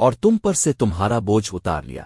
اور تم پر سے تمہارا بوجھ اتار لیا۔